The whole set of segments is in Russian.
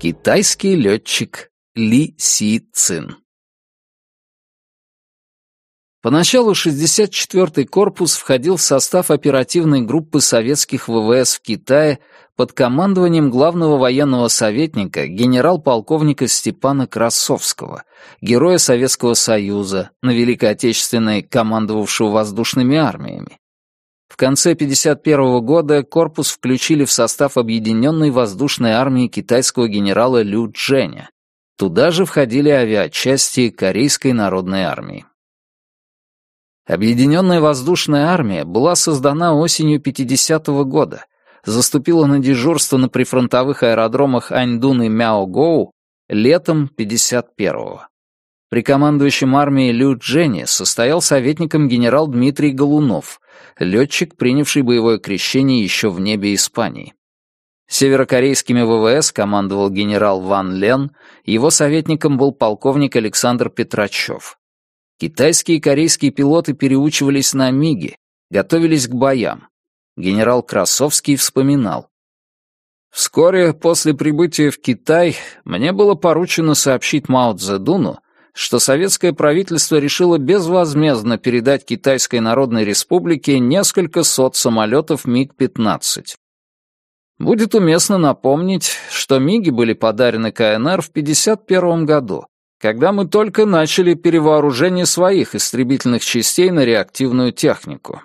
Китайский летчик Ли Си Цин Поначалу 64-й корпус входил в состав оперативной группы советских ВВС в Китае под командованием главного военного советника генерал-полковника Степана Красовского, героя Советского Союза, на Великой Отечественной командовавшего воздушными армиями. Конце 1951 года корпус включили в состав Объединенной воздушной армии китайского генерала Лю Дженя. Туда же входили авиачасти Корейской народной армии. Объединенная воздушная армия была создана осенью 50 -го года, заступила на дежурство на прифронтовых аэродромах Аньдун и Мяогоу летом 51-го. При командующем армией Лю Дженни состоял советником генерал Дмитрий Голунов, летчик, принявший боевое крещение еще в небе Испании. Северокорейскими ВВС командовал генерал Ван Лен, его советником был полковник Александр Петрачев. Китайские и корейские пилоты переучивались на МиГи, готовились к боям. Генерал Красовский вспоминал. Вскоре после прибытия в Китай мне было поручено сообщить Мао Цзэдуну, что советское правительство решило безвозмездно передать Китайской Народной Республике несколько сот самолетов МиГ-15. Будет уместно напомнить, что МиГи были подарены КНР в 1951 году, когда мы только начали перевооружение своих истребительных частей на реактивную технику.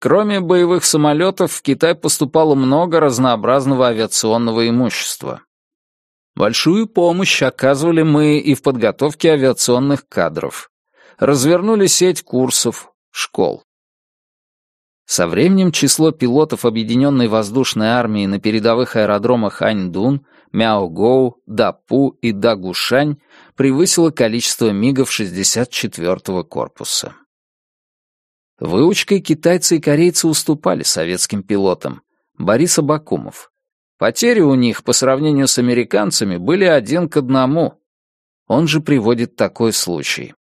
Кроме боевых самолетов, в Китай поступало много разнообразного авиационного имущества. Большую помощь оказывали мы и в подготовке авиационных кадров. Развернули сеть курсов, школ. Со временем число пилотов Объединенной воздушной армии на передовых аэродромах Аньдун, Мяогоу, Дапу и Дагушань превысило количество мигов 64-го корпуса. Выучкой китайцы и корейцы уступали советским пилотам. Борис Абакумов. Потери у них по сравнению с американцами были один к одному. Он же приводит такой случай.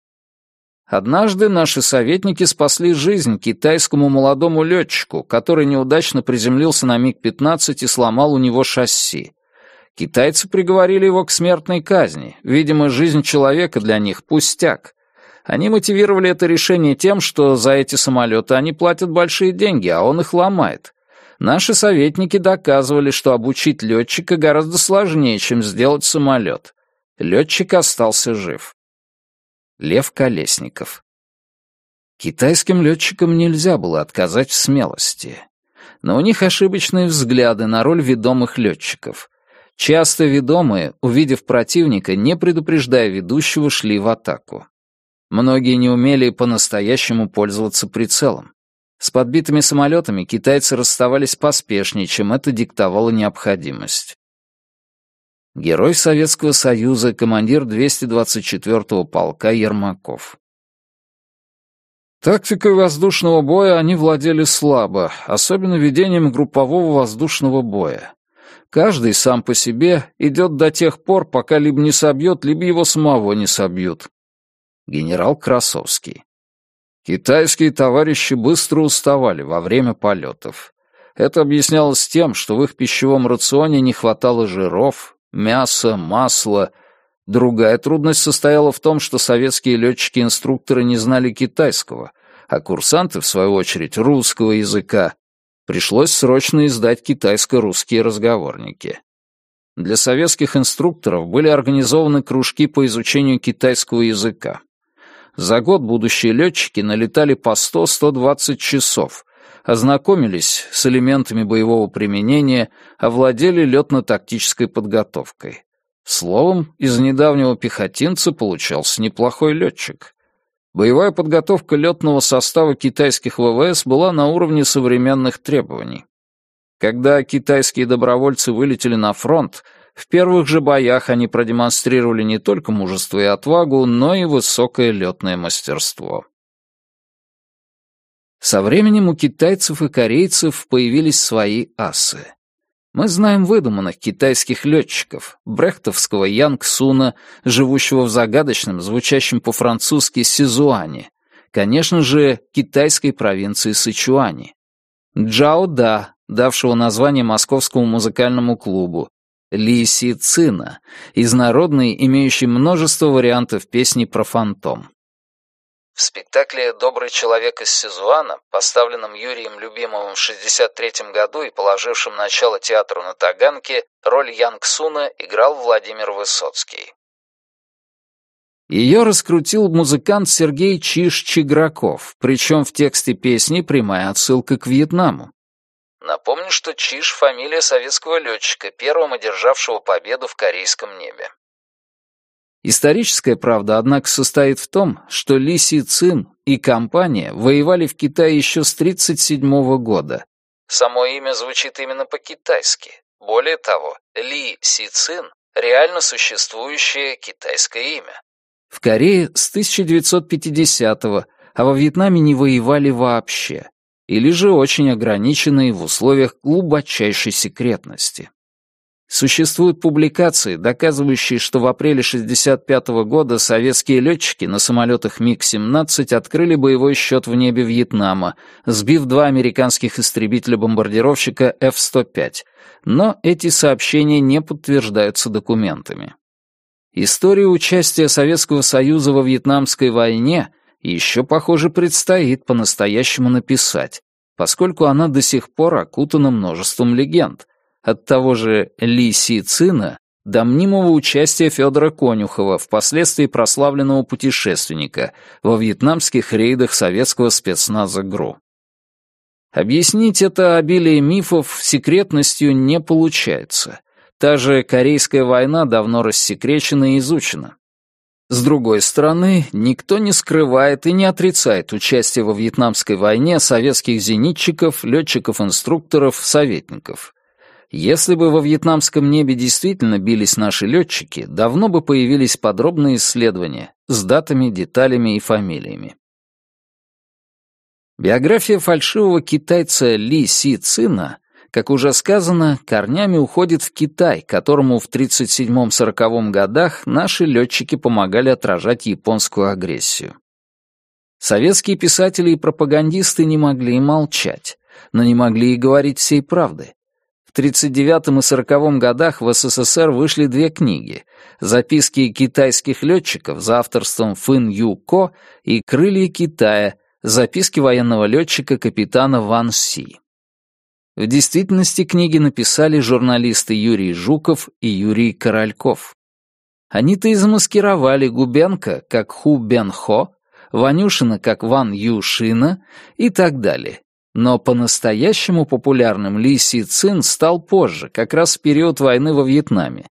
Однажды наши советники спасли жизнь китайскому молодому летчику, который неудачно приземлился на МиГ-15 и сломал у него шасси. Китайцы приговорили его к смертной казни. Видимо, жизнь человека для них пустяк. Они мотивировали это решение тем, что за эти самолеты они платят большие деньги, а он их ломает. Наши советники доказывали, что обучить летчика гораздо сложнее, чем сделать самолет. Летчик остался жив. Лев Колесников. Китайским летчикам нельзя было отказать в смелости. Но у них ошибочные взгляды на роль ведомых летчиков. Часто ведомые, увидев противника, не предупреждая ведущего, шли в атаку. Многие не умели по-настоящему пользоваться прицелом. С подбитыми самолетами китайцы расставались поспешнее, чем это диктовала необходимость. Герой Советского Союза, командир 224-го полка Ермаков. Тактикой воздушного боя они владели слабо, особенно ведением группового воздушного боя. Каждый сам по себе идет до тех пор, пока либо не собьет, либо его самого не собьют. Генерал Красовский. Китайские товарищи быстро уставали во время полетов. Это объяснялось тем, что в их пищевом рационе не хватало жиров, мяса, масла. Другая трудность состояла в том, что советские летчики-инструкторы не знали китайского, а курсанты, в свою очередь, русского языка, пришлось срочно издать китайско-русские разговорники. Для советских инструкторов были организованы кружки по изучению китайского языка. За год будущие летчики налетали по 100-120 часов, ознакомились с элементами боевого применения, овладели летно-тактической подготовкой. Словом, из недавнего пехотинца получался неплохой летчик. Боевая подготовка летного состава китайских ВВС была на уровне современных требований. Когда китайские добровольцы вылетели на фронт, в первых же боях они продемонстрировали не только мужество и отвагу, но и высокое летное мастерство. Со временем у китайцев и корейцев появились свои асы. Мы знаем выдуманных китайских летчиков, брехтовского Янг Суна, живущего в загадочном, звучащем по-французски Сизуане, конечно же, китайской провинции Сычуани, Джао Да, давшего название Московскому музыкальному клубу, Ли Си Цина, из народной, имеющей множество вариантов песни про фантом. В спектакле «Добрый человек из Сизуана», поставленном Юрием Любимовым в 1963 году и положившем начало театру на Таганке, роль Янг Суна играл Владимир Высоцкий. Ее раскрутил музыкант Сергей Чиш-Чиграков, причем в тексте песни прямая отсылка к Вьетнаму. Напомню, что Чиш — фамилия советского летчика, первым одержавшего победу в корейском небе. Историческая правда, однако, состоит в том, что Ли Си Цин и компания воевали в Китае еще с 1937 года. Само имя звучит именно по-китайски. Более того, Ли Си Цин — реально существующее китайское имя. В Корее с 1950-го, а во Вьетнаме не воевали вообще или же очень ограниченные в условиях глубочайшей секретности. Существуют публикации, доказывающие, что в апреле 1965 года советские летчики на самолетах МиГ-17 открыли боевой счет в небе Вьетнама, сбив два американских истребителя-бомбардировщика F-105, но эти сообщения не подтверждаются документами. Историю участия Советского Союза во Вьетнамской войне еще, похоже, предстоит по-настоящему написать, поскольку она до сих пор окутана множеством легенд, от того же Ли Си Цина до мнимого участия Федора Конюхова, впоследствии прославленного путешественника, во вьетнамских рейдах советского спецназа ГРУ. Объяснить это обилие мифов секретностью не получается. Та же Корейская война давно рассекречена и изучена. С другой стороны, никто не скрывает и не отрицает участие во Вьетнамской войне советских зенитчиков, летчиков-инструкторов, советников. Если бы во вьетнамском небе действительно бились наши летчики, давно бы появились подробные исследования с датами, деталями и фамилиями. Биография фальшивого китайца Ли Си Цина как уже сказано, корнями уходит в Китай, которому в 1937-1940 годах наши летчики помогали отражать японскую агрессию. Советские писатели и пропагандисты не могли молчать, но не могли и говорить всей правды. В 1939 и 1940 годах в СССР вышли две книги «Записки китайских летчиков» за авторством Фын Ю Ко и «Крылья Китая» записки военного летчика капитана Ван Си. В действительности книги написали журналисты Юрий Жуков и Юрий Корольков. Они-то и замаскировали Губенко как Ху Бен Хо, Ванюшина как Ван Юшина и так далее. Но по-настоящему популярным Ли Си Цин стал позже, как раз в период войны во Вьетнаме.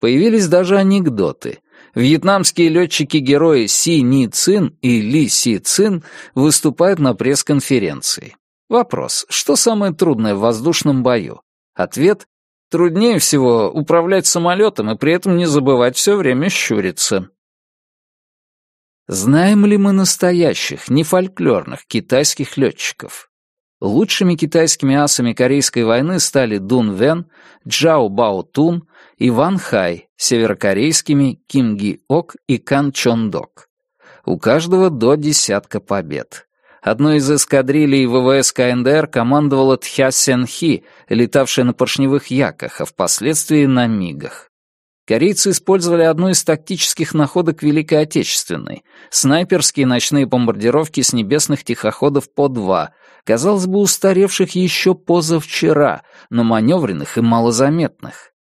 Появились даже анекдоты. Вьетнамские летчики-герои Си Ни Цин и Ли Си Цин выступают на пресс-конференции. Вопрос, что самое трудное в воздушном бою? Ответ — труднее всего управлять самолетом и при этом не забывать все время щуриться. Знаем ли мы настоящих, не фольклорных китайских летчиков? Лучшими китайскими асами Корейской войны стали Дун Вен, Джао Бао Тун и Ван Хай, северокорейскими Ким Ги Ок и Кан Чон Док. У каждого до десятка побед. Одной из эскадрилей ВВС КНДР командовала Тхя Сен Хи, летавшая на поршневых яках, а впоследствии на мигах. Корейцы использовали одну из тактических находок Великой Отечественной — снайперские ночные бомбардировки с небесных тихоходов По-2, казалось бы, устаревших еще позавчера, но маневренных и малозаметных.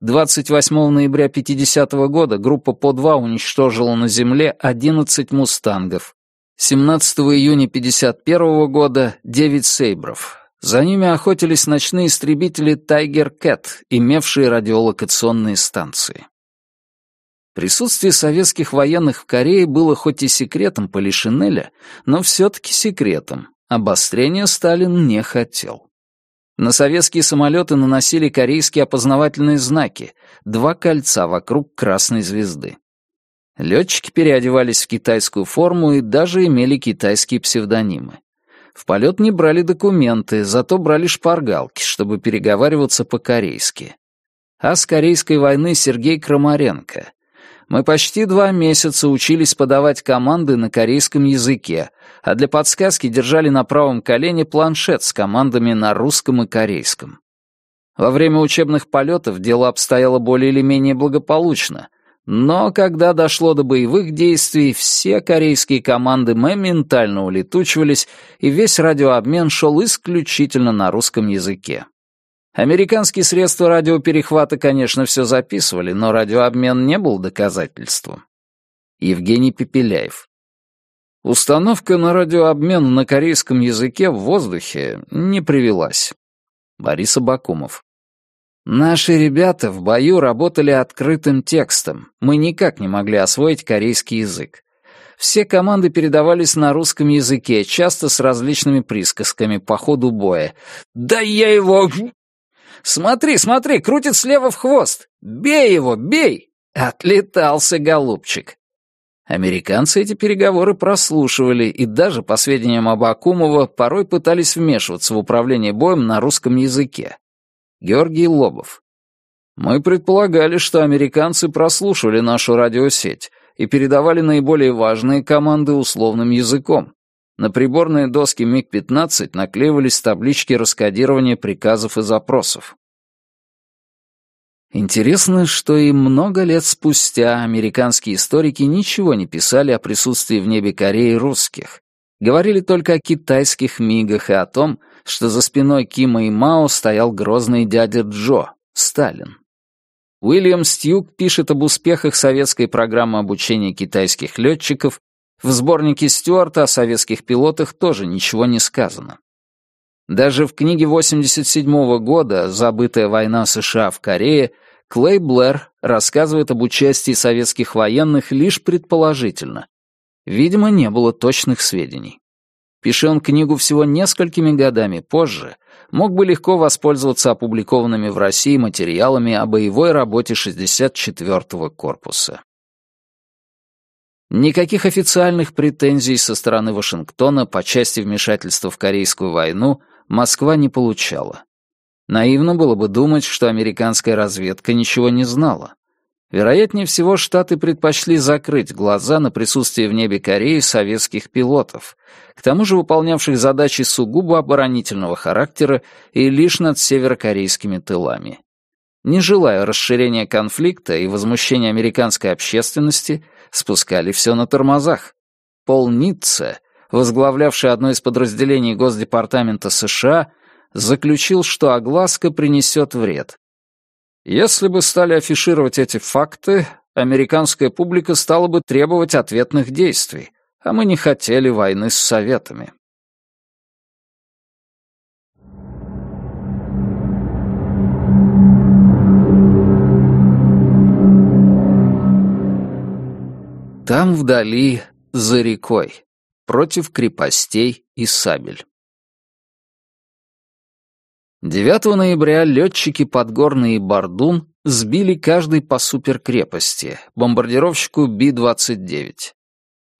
28 ноября 50 -го года группа По-2 уничтожила на земле 11 «Мустангов», 17 июня 51 года — 9 «Сейбров». За ними охотились ночные истребители «Тайгер Кэт», имевшие радиолокационные станции. Присутствие советских военных в Корее было хоть и секретом Полишинеля, но все-таки секретом. Обострения Сталин не хотел. На советские самолеты наносили корейские опознавательные знаки, два кольца вокруг красной звезды. Летчики переодевались в китайскую форму и даже имели китайские псевдонимы. В полет не брали документы, зато брали шпаргалки, чтобы переговариваться по-корейски. А с Корейской войны Сергей Крамаренко. Мы почти два месяца учились подавать команды на корейском языке, а для подсказки держали на правом колене планшет с командами на русском и корейском. Во время учебных полетов дело обстояло более или менее благополучно, но когда дошло до боевых действий, все корейские команды моментально улетучивались, и весь радиообмен шел исключительно на русском языке. Американские средства радиоперехвата, конечно, все записывали, но радиообмен не был доказательством. Евгений Пепеляев. Установка на радиообмен на корейском языке в воздухе не привелась. Борис Абакумов. Наши ребята в бою работали открытым текстом. Мы никак не могли освоить корейский язык. Все команды передавались на русском языке, часто с различными присказками по ходу боя. «Да я его...» «Смотри, смотри, крутит слева в хвост! Бей его, бей!» Отлетался голубчик. Американцы эти переговоры прослушивали и даже, по сведениям Абакумова, порой пытались вмешиваться в управление боем на русском языке. Георгий Лобов. Мы предполагали, что американцы прослушивали нашу радиосеть и передавали наиболее важные команды условным языком. На приборные доски МиГ-15 наклеивались таблички раскодирования приказов и запросов. Интересно, что и много лет спустя американские историки ничего не писали о присутствии в небе Кореи русских. Говорили только о китайских мигах и о том, что за спиной Кима и Мао стоял грозный дядя Джо, Сталин. Уильям Стьюк пишет об успехах советской программы обучения китайских летчиков, в сборнике Стюарта о советских пилотах тоже ничего не сказано. Даже в книге 87 -го года «Забытая война США в Корее» Клей Блэр рассказывает об участии советских военных лишь предположительно. Видимо, не было точных сведений. Пиши он книгу всего несколькими годами позже, мог бы легко воспользоваться опубликованными в России материалами о боевой работе 64-го корпуса. Никаких официальных претензий со стороны Вашингтона по части вмешательства в Корейскую войну Москва не получала. Наивно было бы думать, что американская разведка ничего не знала. Вероятнее всего, Штаты предпочли закрыть глаза на присутствие в небе Кореи советских пилотов, к тому же выполнявших задачи сугубо оборонительного характера и лишь над северокорейскими тылами. Не желая расширения конфликта и возмущения американской общественности, спускали все на тормозах. Пол Ницце, возглавлявший одно из подразделений Госдепартамента США, заключил, что огласка принесет вред, если бы стали афишировать эти факты, американская публика стала бы требовать ответных действий, а мы не хотели войны с Советами. Там вдали, за рекой, против крепостей и сабель. 9 ноября летчики Подгорный и Бардун сбили каждый по суперкрепости, бомбардировщику Би-29.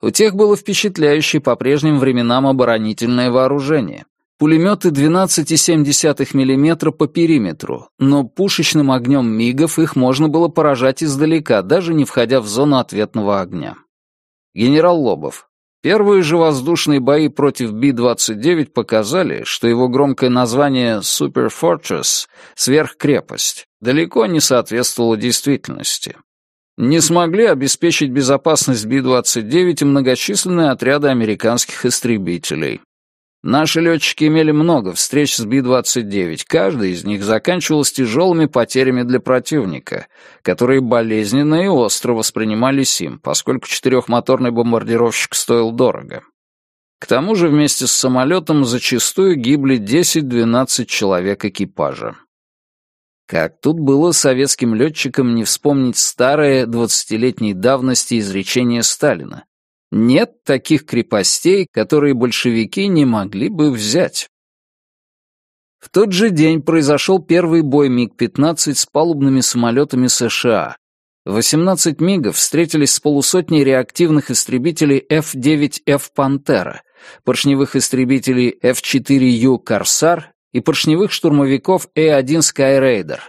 У тех было впечатляющее по прежним временам оборонительное вооружение. Пулеметы 12,7 мм по периметру, но пушечным огнем МИГов их можно было поражать издалека, даже не входя в зону ответного огня. Генерал Лобов, Первые же воздушные бои против Би-29 показали, что его громкое название «Super Fortress» — «Сверхкрепость» — далеко не соответствовало действительности. Не смогли обеспечить безопасность Би-29 и многочисленные отряды американских истребителей. Наши летчики имели много встреч с Би-29, каждый из них заканчивался тяжелыми потерями для противника, которые болезненно и остро воспринимались им, поскольку четырехмоторный бомбардировщик стоил дорого. К тому же вместе с самолетом зачастую гибли 10-12 человек экипажа. Как тут было советским летчикам не вспомнить старое двадцатилетней давности изречение Сталина нет таких крепостей, которые большевики не могли бы взять. В тот же день произошел первый бой МиГ-15 с палубными самолетами США. 18 МиГов встретились с полусотней реактивных истребителей F-9F «Пантера», поршневых истребителей F-4U «Корсар» и поршневых штурмовиков A-1 «Skyraider».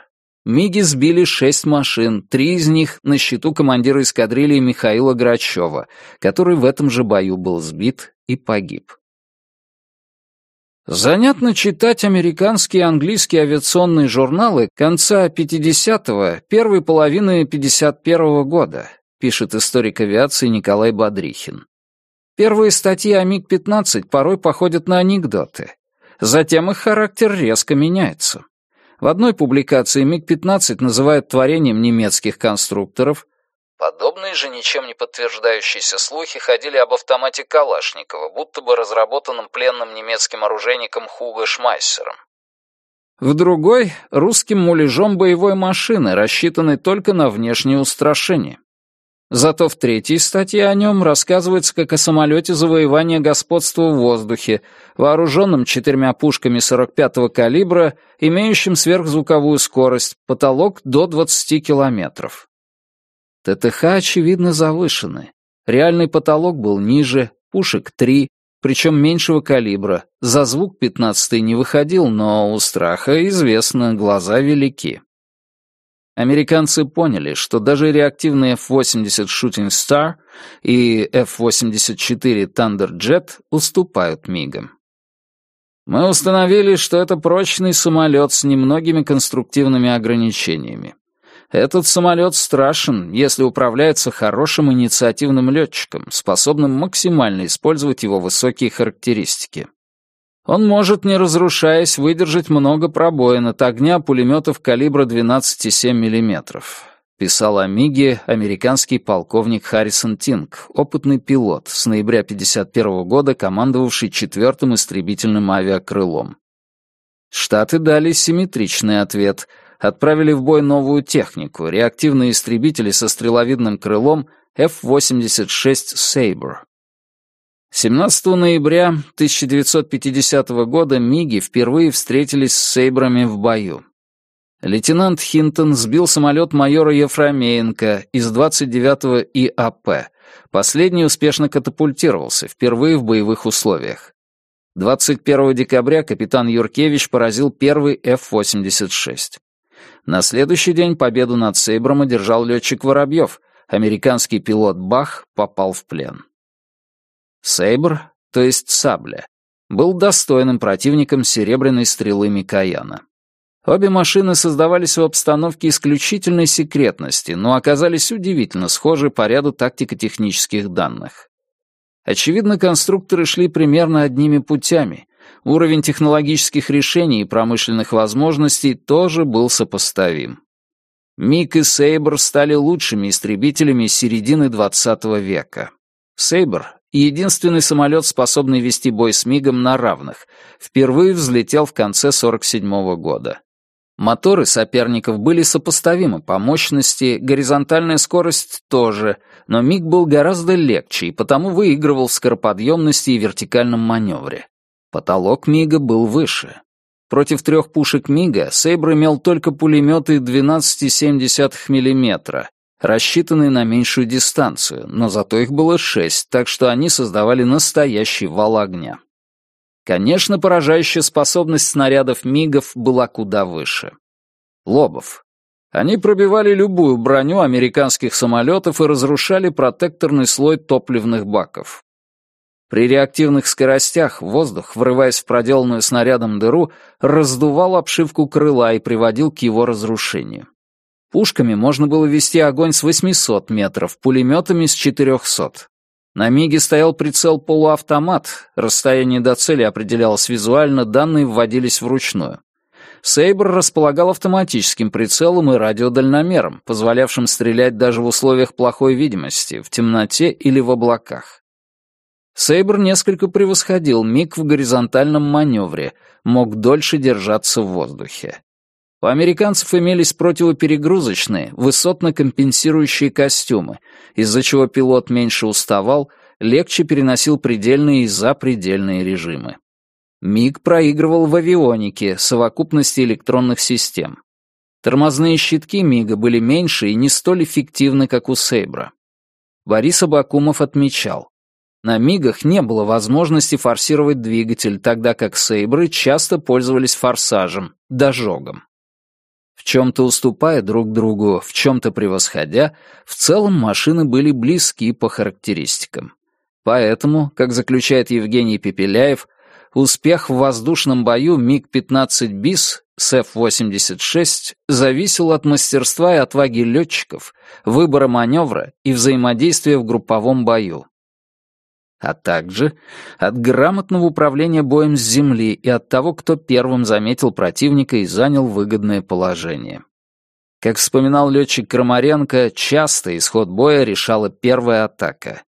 Миги сбили шесть машин, три из них на счету командира эскадрильи Михаила Грачева, который в этом же бою был сбит и погиб. Занятно читать американские и английские авиационные журналы конца 50-го, первой половины 51-го года, пишет историк авиации Николай Бодрихин. Первые статьи о МиГ-15 порой походят на анекдоты. Затем их характер резко меняется. В одной публикации МиГ-15 называют творением немецких конструкторов, Подобные же ничем не подтверждающиеся слухи ходили об автомате Калашникова, будто бы разработанном пленным немецким оружейником Хуго Шмайсером. В другой — русским муляжом боевой машины, рассчитанной только на внешнее устрашение. Зато в третьей статье о нем рассказывается как о самолете завоевания господства в воздухе, вооруженном четырьмя пушками 45-го калибра, имеющим сверхзвуковую скорость, потолок до 20 километров. ТТХ, очевидно, завышены. Реальный потолок был ниже, пушек три, причем меньшего калибра. За звук пятнадцатый не выходил, но у страха, известно, глаза велики. Американцы поняли, что даже реактивные F-80 Shooting Star и F-84 Thunderjet уступают мигам. Мы установили, что это прочный самолет с немногими конструктивными ограничениями. Этот самолет страшен, если управляется хорошим инициативным летчиком, способным максимально использовать его высокие характеристики. Он может, не разрушаясь, выдержать много пробоин от огня пулеметов калибра 12,7 мм. Писал о Миге американский полковник Харрисон Тинг, опытный пилот, с ноября 1951 года командовавший четвертым истребительным авиакрылом. Штаты дали симметричный ответ — отправили в бой новую технику — реактивные истребители со стреловидным крылом F-86 Sabre. 17 ноября 1950 года МиГи впервые встретились с Сейбрами в бою. Лейтенант Хинтон сбил самолет майора Ефромеенко из 29-го ИАП. Последний успешно катапультировался, впервые в боевых условиях. 21 декабря капитан Юркевич поразил первый F-86. На следующий день победу над Сейбром одержал летчик Воробьев. Американский пилот Бах попал в плен. Сейбр, то есть Сабля, был достойным противником серебряной стрелы Микояна. Обе машины создавались в обстановке исключительной секретности, но оказались удивительно схожи по ряду тактико-технических данных. Очевидно, конструкторы шли примерно одними путями, уровень технологических решений и промышленных возможностей тоже был сопоставим. Мик и Сейбр стали лучшими истребителями середины 20 века. Сейбр — единственный самолет, способный вести бой с Мигом на равных, впервые взлетел в конце 47 -го года. Моторы соперников были сопоставимы по мощности, горизонтальная скорость тоже, но Миг был гораздо легче и потому выигрывал в скороподъемности и вертикальном маневре. Потолок Мига был выше. Против трех пушек Мига Сейбр имел только пулеметы 12,7 мм, рассчитанные на меньшую дистанцию, но зато их было шесть, так что они создавали настоящий вал огня. Конечно, поражающая способность снарядов МиГов была куда выше. Лобов. Они пробивали любую броню американских самолетов и разрушали протекторный слой топливных баков. При реактивных скоростях воздух, врываясь в проделанную снарядом дыру, раздувал обшивку крыла и приводил к его разрушению. Пушками можно было вести огонь с 800 метров, пулеметами с 400. На МиГе стоял прицел-полуавтомат, расстояние до цели определялось визуально, данные вводились вручную. Сейбр располагал автоматическим прицелом и радиодальномером, позволявшим стрелять даже в условиях плохой видимости, в темноте или в облаках. Сейбр несколько превосходил Миг в горизонтальном маневре, мог дольше держаться в воздухе. У американцев имелись противоперегрузочные, высотно компенсирующие костюмы, из-за чего пилот меньше уставал, легче переносил предельные и запредельные режимы. МиГ проигрывал в авионике, совокупности электронных систем. Тормозные щитки МиГа были меньше и не столь эффективны, как у Сейбра. Борис Абакумов отмечал, на Мигах не было возможности форсировать двигатель, тогда как Сейбры часто пользовались форсажем, дожогом. В чем-то уступая друг другу, в чем-то превосходя, в целом машины были близки по характеристикам. Поэтому, как заключает Евгений Пепеляев, успех в воздушном бою МиГ-15 БИС с F-86 зависел от мастерства и отваги летчиков, выбора маневра и взаимодействия в групповом бою. А также от грамотного управления боем с земли и от того, кто первым заметил противника и занял выгодное положение. Как вспоминал летчик Крамаренко, часто исход боя решала первая атака.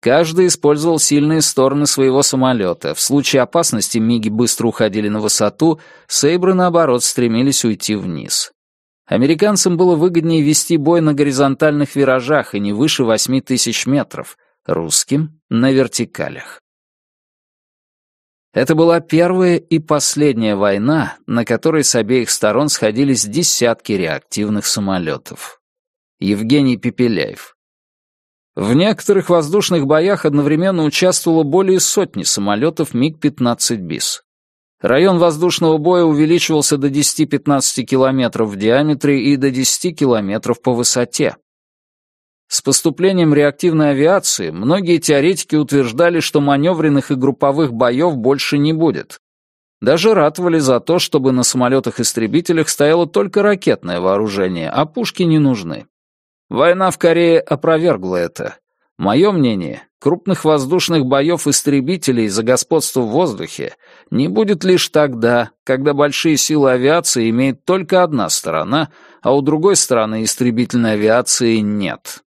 Каждый использовал сильные стороны своего самолета. В случае опасности миги быстро уходили на высоту, сейбры, наоборот, стремились уйти вниз. Американцам было выгоднее вести бой на горизонтальных виражах и не выше 8 тысяч метров, русским — на вертикалях. Это была первая и последняя война, на которой с обеих сторон сходились десятки реактивных самолетов. Евгений Пепеляев, в некоторых воздушных боях одновременно участвовало более сотни самолетов МиГ-15 БИС. Район воздушного боя увеличивался до 10-15 километров в диаметре и до 10 километров по высоте. С поступлением реактивной авиации многие теоретики утверждали, что маневренных и групповых боев больше не будет. Даже ратовали за то, чтобы на самолетах-истребителях стояло только ракетное вооружение, а пушки не нужны. Война в Корее опровергла это. Мое мнение, крупных воздушных боев истребителей за господство в воздухе не будет лишь тогда, когда большие силы авиации имеет только одна сторона, а у другой стороны истребительной авиации нет.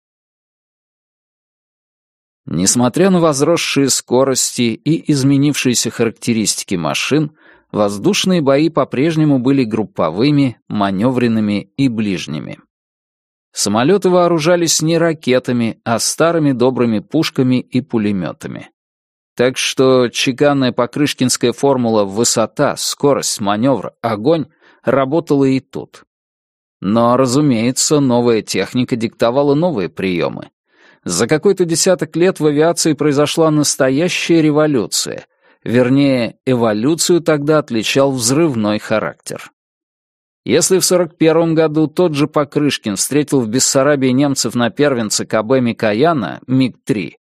Несмотря на возросшие скорости и изменившиеся характеристики машин, воздушные бои по-прежнему были групповыми, маневренными и ближними. Самолеты вооружались не ракетами, а старыми добрыми пушками и пулеметами. Так что чеканная покрышкинская формула «высота», «скорость», «маневр», «огонь» работала и тут. Но, разумеется, новая техника диктовала новые приемы. За какой-то десяток лет в авиации произошла настоящая революция. Вернее, эволюцию тогда отличал взрывной характер. Если в 41 году тот же Покрышкин встретил в Бессарабии немцев на первенце КБ Микояна, МиГ-3,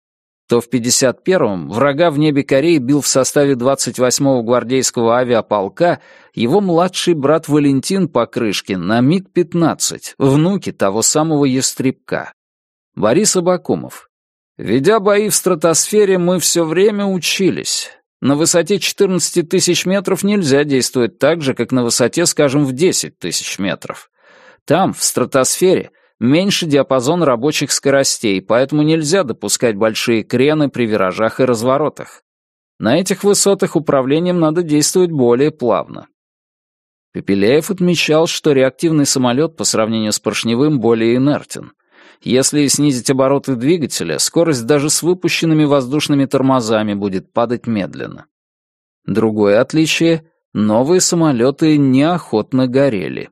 то в 51-м врага в небе Кореи бил в составе 28-го гвардейского авиаполка его младший брат Валентин Покрышкин на МиГ-15, внуки того самого Ястребка. Борис Абакумов. Ведя бои в стратосфере, мы все время учились. На высоте 14 тысяч метров нельзя действовать так же, как на высоте, скажем, в 10 тысяч метров. Там, в стратосфере, меньше диапазон рабочих скоростей, поэтому нельзя допускать большие крены при виражах и разворотах. На этих высотах управлением надо действовать более плавно. Пепеляев отмечал, что реактивный самолет по сравнению с поршневым более инертен — если снизить обороты двигателя, скорость даже с выпущенными воздушными тормозами будет падать медленно. Другое отличие — новые самолеты неохотно горели.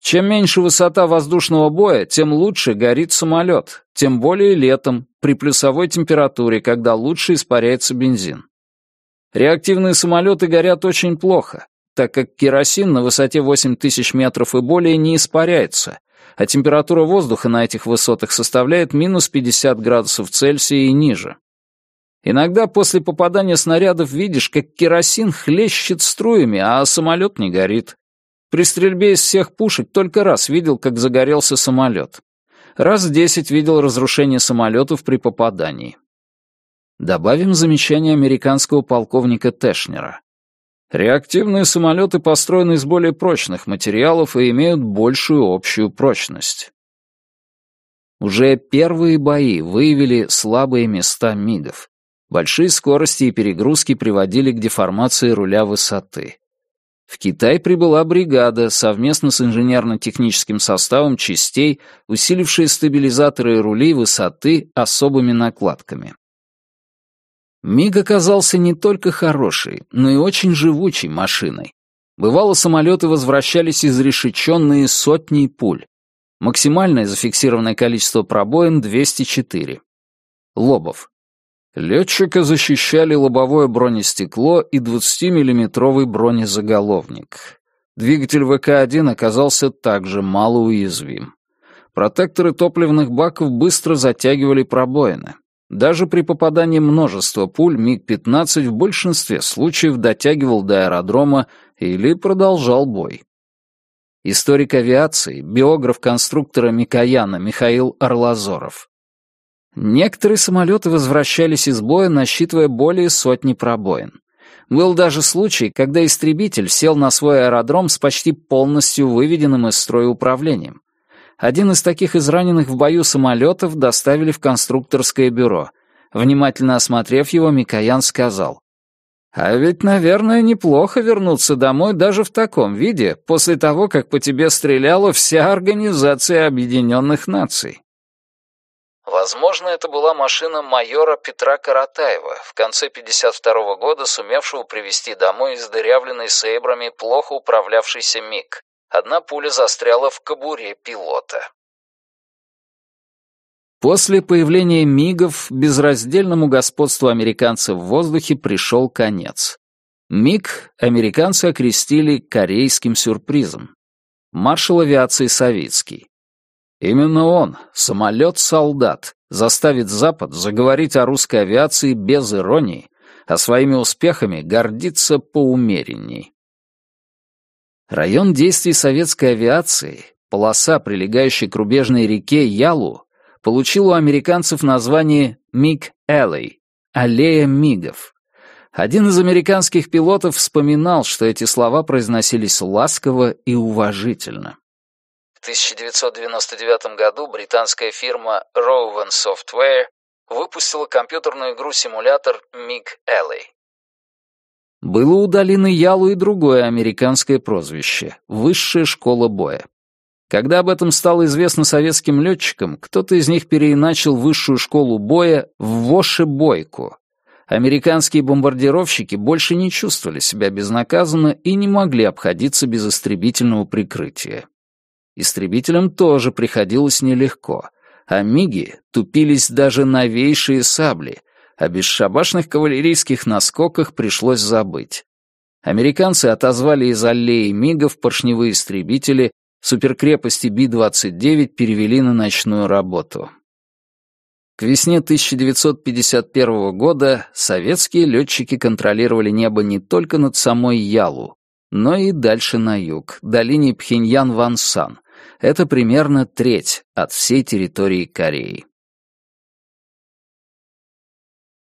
Чем меньше высота воздушного боя, тем лучше горит самолет, тем более летом, при плюсовой температуре, когда лучше испаряется бензин. Реактивные самолеты горят очень плохо, так как керосин на высоте 8000 метров и более не испаряется, а температура воздуха на этих высотах составляет минус 50 градусов Цельсия и ниже. Иногда после попадания снарядов видишь, как керосин хлещет струями, а самолет не горит. При стрельбе из всех пушек только раз видел, как загорелся самолет. Раз десять видел разрушение самолетов при попадании. Добавим замечание американского полковника Тэшнера. Реактивные самолеты построены из более прочных материалов и имеют большую общую прочность. Уже первые бои выявили слабые места МИГов. Большие скорости и перегрузки приводили к деформации руля высоты. В Китай прибыла бригада совместно с инженерно-техническим составом частей, усилившие стабилизаторы и рули высоты особыми накладками. Миг оказался не только хорошей, но и очень живучей машиной. Бывало, самолеты возвращались изрешеченные сотней пуль. Максимальное зафиксированное количество пробоин — 204. Лобов. Летчика защищали лобовое бронестекло и 20-миллиметровый бронезаголовник. Двигатель ВК-1 оказался также малоуязвим. Протекторы топливных баков быстро затягивали пробоины. Даже при попадании множества пуль МиГ-15 в большинстве случаев дотягивал до аэродрома или продолжал бой. Историк авиации, биограф конструктора Микояна Михаил Орлазоров. Некоторые самолеты возвращались из боя, насчитывая более сотни пробоин. Был даже случай, когда истребитель сел на свой аэродром с почти полностью выведенным из строя управлением. Один из таких израненных в бою самолетов доставили в конструкторское бюро. Внимательно осмотрев его, Микоян сказал, «А ведь, наверное, неплохо вернуться домой даже в таком виде, после того, как по тебе стреляла вся Организация Объединенных Наций». Возможно, это была машина майора Петра Каратаева, в конце 52 -го года сумевшего привезти домой издырявленный сейбрами плохо управлявшийся МиГ. Одна пуля застряла в кобуре пилота. После появления МиГов безраздельному господству американцев в воздухе пришел конец. МиГ американцы окрестили корейским сюрпризом. Маршал авиации Савицкий. Именно он, самолет-солдат, заставит Запад заговорить о русской авиации без иронии, а своими успехами гордиться поумеренней. Район действий советской авиации, полоса, прилегающая к рубежной реке Ялу, получил у американцев название Миг Эллей — аллея мигов. Один из американских пилотов вспоминал, что эти слова произносились ласково и уважительно. В 1999 году британская фирма Rowan Software выпустила компьютерную игру-симулятор Миг Эллей. Было у долины Ялу и другое американское прозвище — Высшая школа боя. Когда об этом стало известно советским летчикам, кто-то из них переиначил Высшую школу боя в Вошебойку. Американские бомбардировщики больше не чувствовали себя безнаказанно и не могли обходиться без истребительного прикрытия. Истребителям тоже приходилось нелегко, а миги тупились даже новейшие сабли, о бесшабашных кавалерийских наскоках пришлось забыть. Американцы отозвали из аллеи мигов поршневые истребители, суперкрепости Би-29 перевели на ночную работу. К весне 1951 года советские летчики контролировали небо не только над самой Ялу, но и дальше на юг, до линии Пхеньян-Вансан. Это примерно треть от всей территории Кореи.